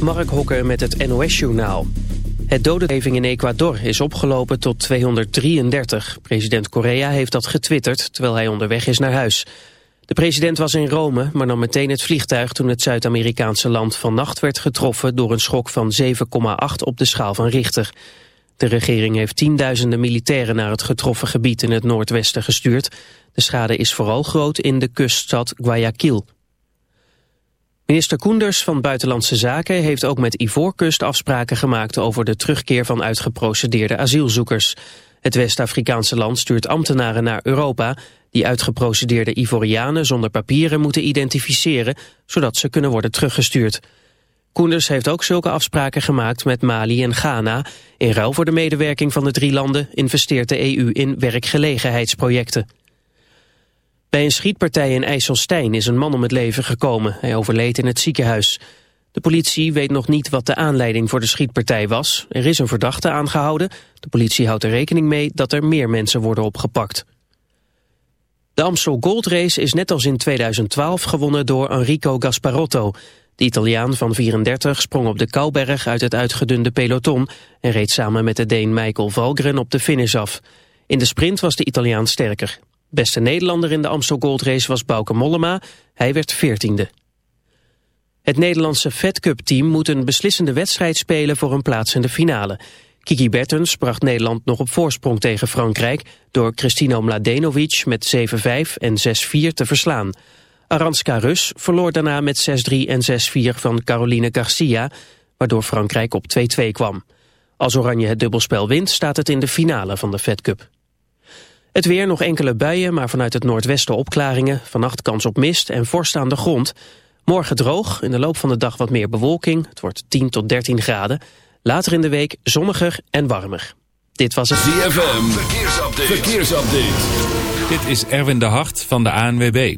Mark Hokker met het NOS-journaal. Het dodengeving in Ecuador is opgelopen tot 233. President Correa heeft dat getwitterd terwijl hij onderweg is naar huis. De president was in Rome, maar nam meteen het vliegtuig toen het Zuid-Amerikaanse land vannacht werd getroffen door een schok van 7,8 op de schaal van Richter. De regering heeft tienduizenden militairen naar het getroffen gebied in het noordwesten gestuurd. De schade is vooral groot in de kuststad Guayaquil. Minister Koenders van Buitenlandse Zaken heeft ook met Ivoorkust afspraken gemaakt over de terugkeer van uitgeprocedeerde asielzoekers. Het West-Afrikaanse land stuurt ambtenaren naar Europa die uitgeprocedeerde Ivorianen zonder papieren moeten identificeren zodat ze kunnen worden teruggestuurd. Koenders heeft ook zulke afspraken gemaakt met Mali en Ghana. In ruil voor de medewerking van de drie landen investeert de EU in werkgelegenheidsprojecten. Bij een schietpartij in IJsselstein is een man om het leven gekomen. Hij overleed in het ziekenhuis. De politie weet nog niet wat de aanleiding voor de schietpartij was. Er is een verdachte aangehouden. De politie houdt er rekening mee dat er meer mensen worden opgepakt. De Amstel Gold Race is net als in 2012 gewonnen door Enrico Gasparotto. De Italiaan van 34 sprong op de Kouberg uit het uitgedunde peloton... en reed samen met de Deen Michael Valgren op de finish af. In de sprint was de Italiaan sterker. Beste Nederlander in de Amstel Gold Race was Bauke Mollema. Hij werd veertiende. Het Nederlandse Fed Cup team moet een beslissende wedstrijd spelen voor een plaats in de finale. Kiki Bertens bracht Nederland nog op voorsprong tegen Frankrijk... door Cristino Mladenovic met 7-5 en 6-4 te verslaan. Aranska Rus verloor daarna met 6-3 en 6-4 van Caroline Garcia... waardoor Frankrijk op 2-2 kwam. Als Oranje het dubbelspel wint, staat het in de finale van de Fed Cup. Het weer nog enkele buien, maar vanuit het noordwesten opklaringen. Vannacht kans op mist en vorst aan de grond. Morgen droog, in de loop van de dag wat meer bewolking. Het wordt 10 tot 13 graden. Later in de week zonniger en warmer. Dit was het ZFM. Verkeersupdate. Verkeersupdate. Dit is Erwin de Hart van de ANWB.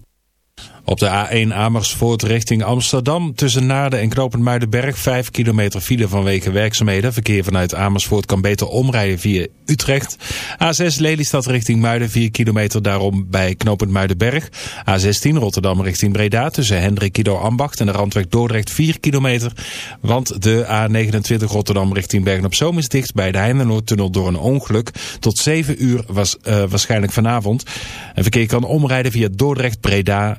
Op de A1 Amersfoort richting Amsterdam tussen Naarden en Knopend Muidenberg 5 kilometer file vanwege werkzaamheden. Verkeer vanuit Amersfoort kan beter omrijden via Utrecht. A6 Lelystad richting Muiden 4 kilometer daarom bij Knopend Muidenberg. A16 Rotterdam richting Breda tussen Hendrik Ido Ambacht en de Randweg Dordrecht 4 kilometer. Want de A29 Rotterdam richting Bergen op Zoom is dicht bij de Heinenoordtunnel door een ongeluk. Tot 7 uur was uh, waarschijnlijk vanavond. En verkeer kan omrijden via Dordrecht, Breda,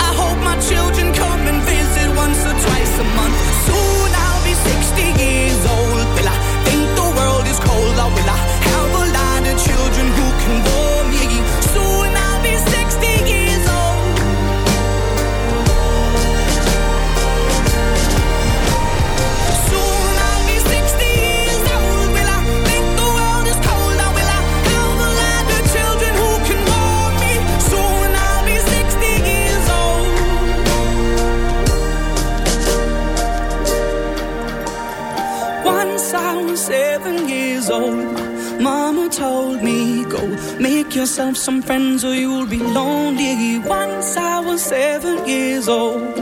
Go make yourself some friends or you'll be lonely. Once I was seven years old.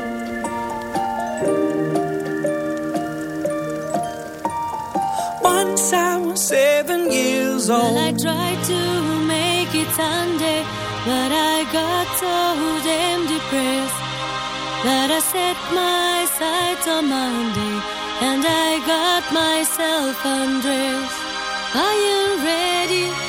Once I was seven years Well, I tried to make it Sunday, but I got so damn depressed that I set my sights on Monday and I got myself undressed. Are you ready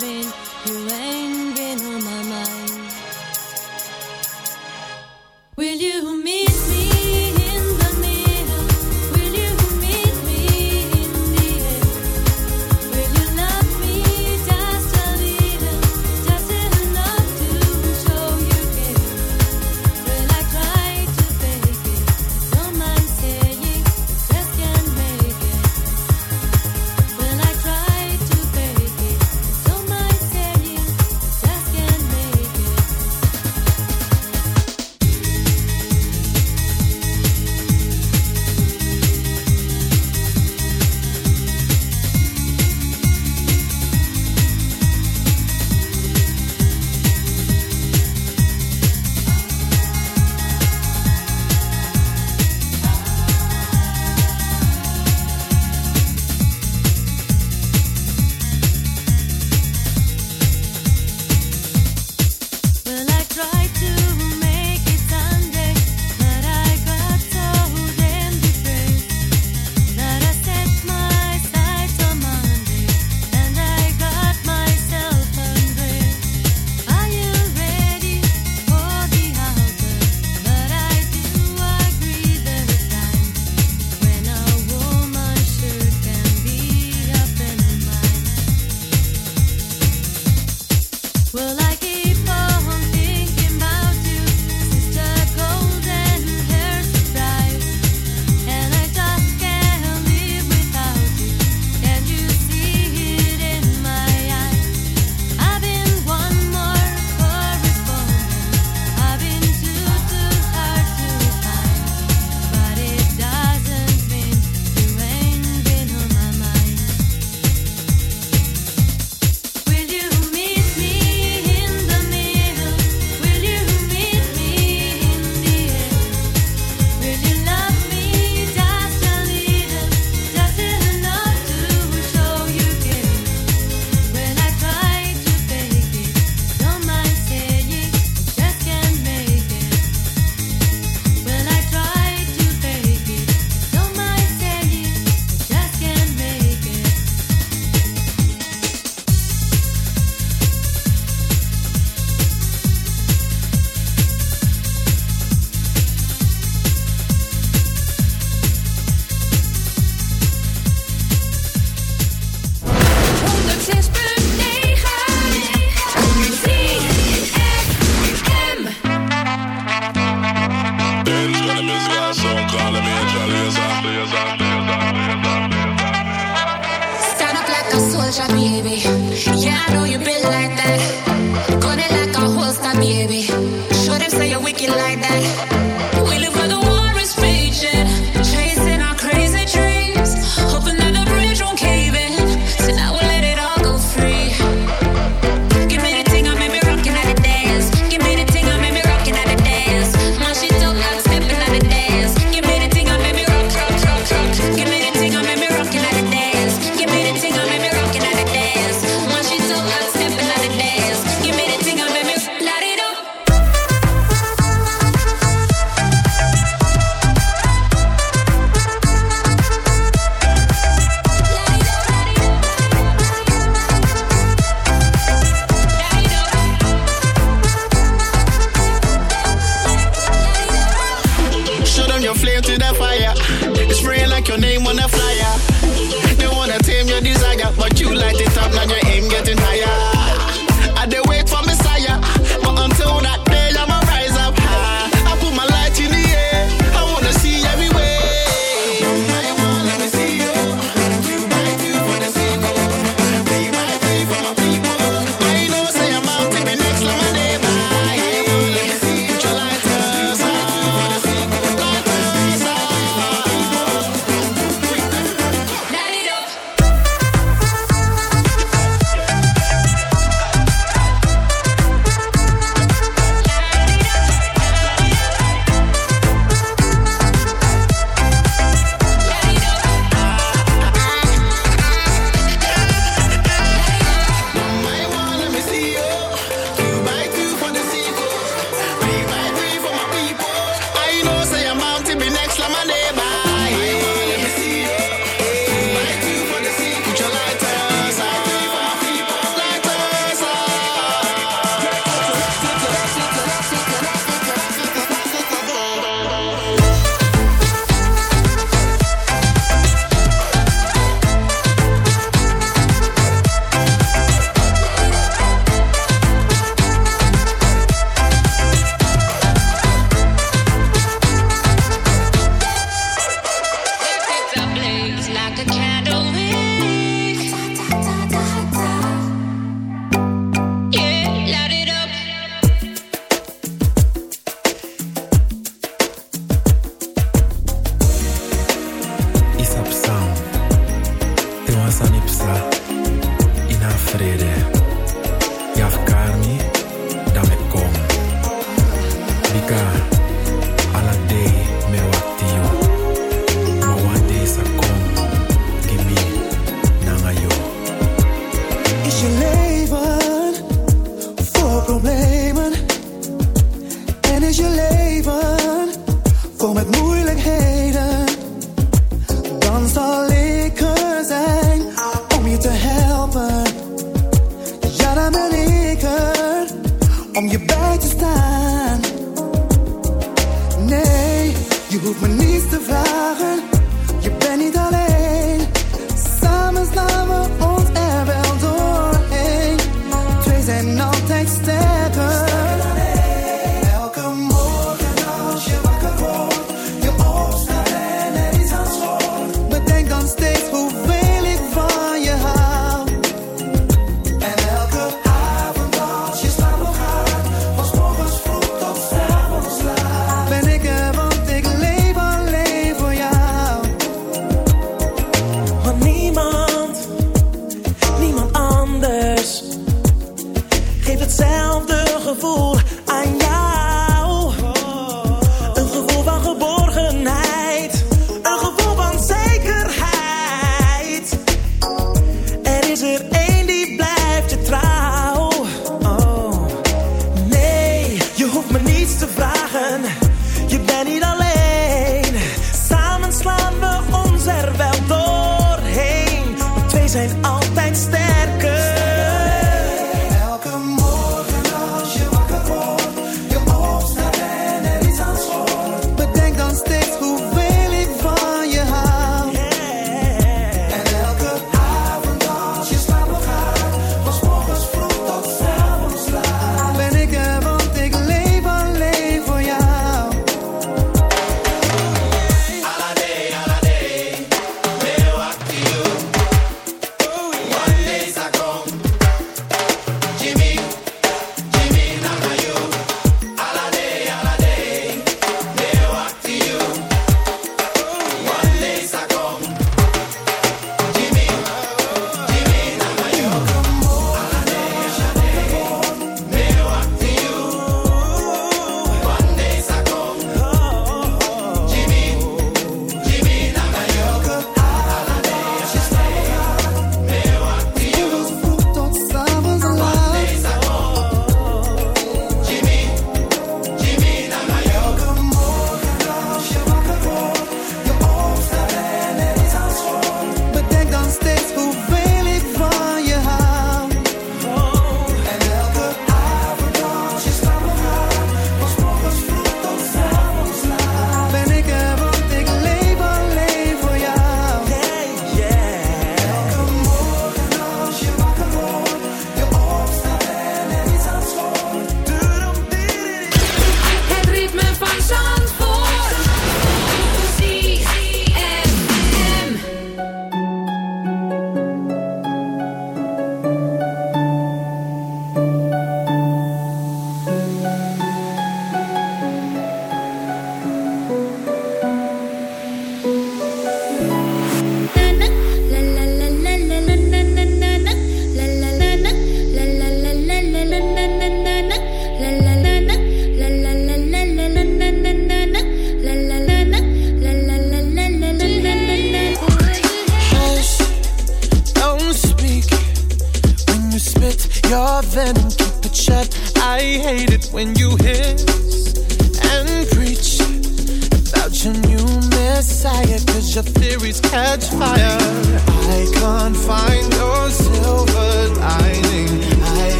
mean you ain't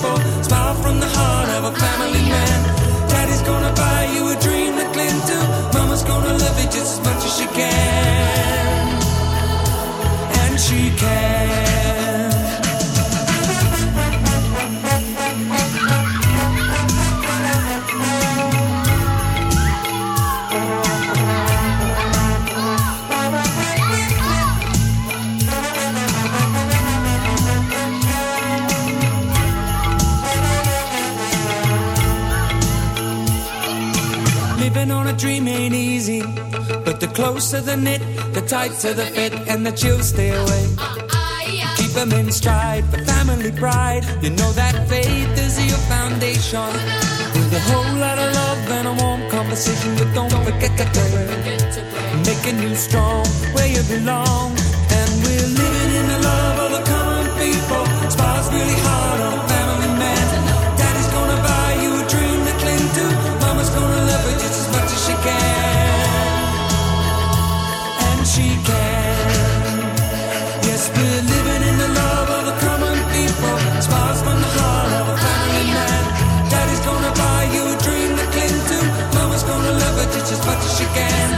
for. Smile from the heart of a family man. Daddy's gonna buy you a dream to cling to. Mama's gonna love you just as much as she can. And she can. Dream ain't easy, but the closer the knit, the tighter the fit, and the chills stay away. Keep them in stride for family pride. You know that faith is your foundation. With a whole lot of love and a warm conversation, but don't forget to pray. Making you strong where you belong. And we're living in the love of the common people. Spars really hard on as